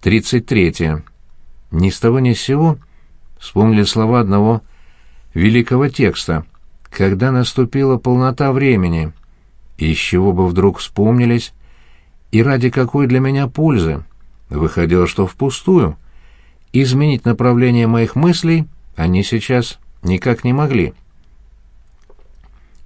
33. Ни с того ни с сего вспомнили слова одного великого текста «Когда наступила полнота времени», из чего бы вдруг вспомнились, и ради какой для меня пользы. Выходило, что впустую. Изменить направление моих мыслей они сейчас никак не могли.